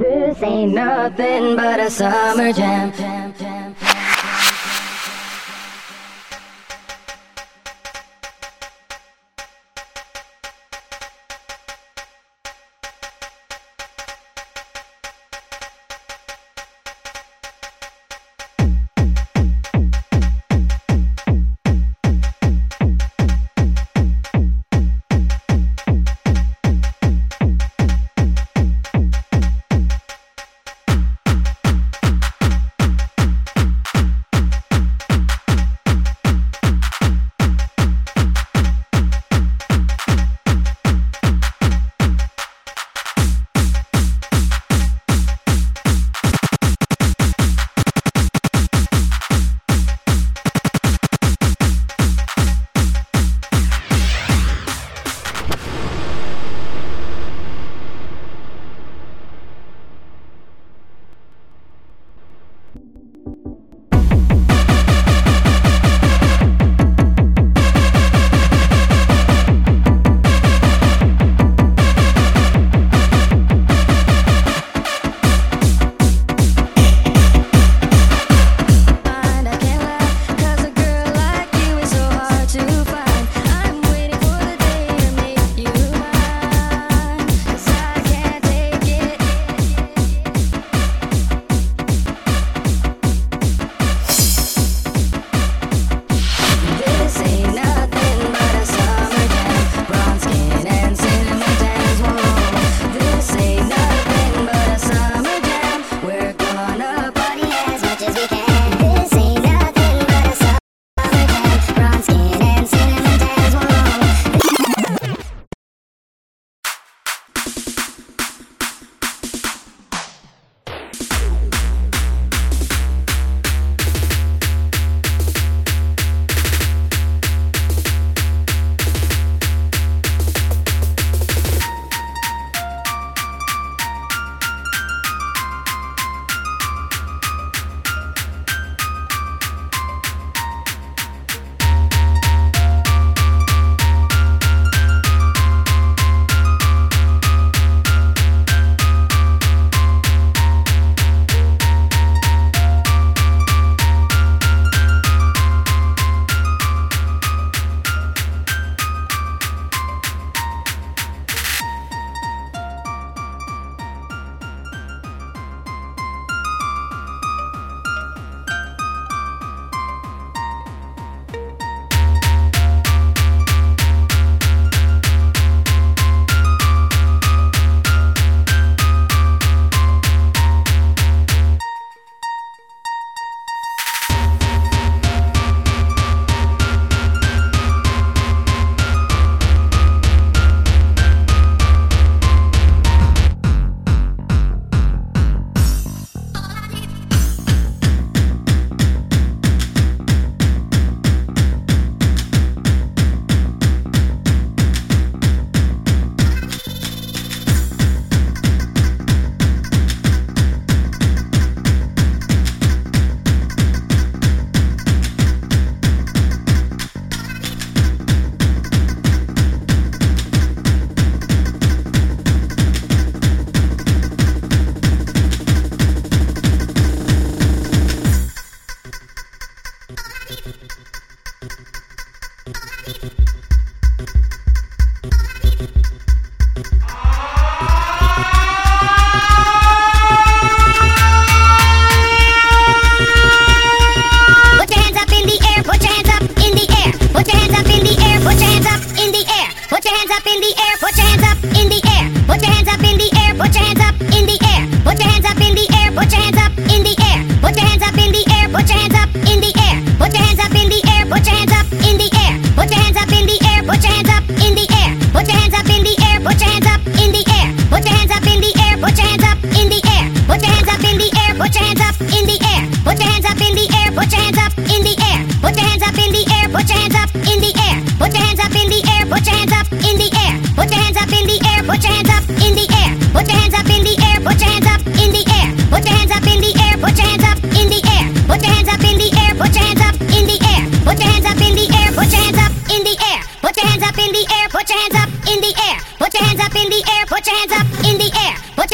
This ain't nothing but a summer jam. jam, jam. the air.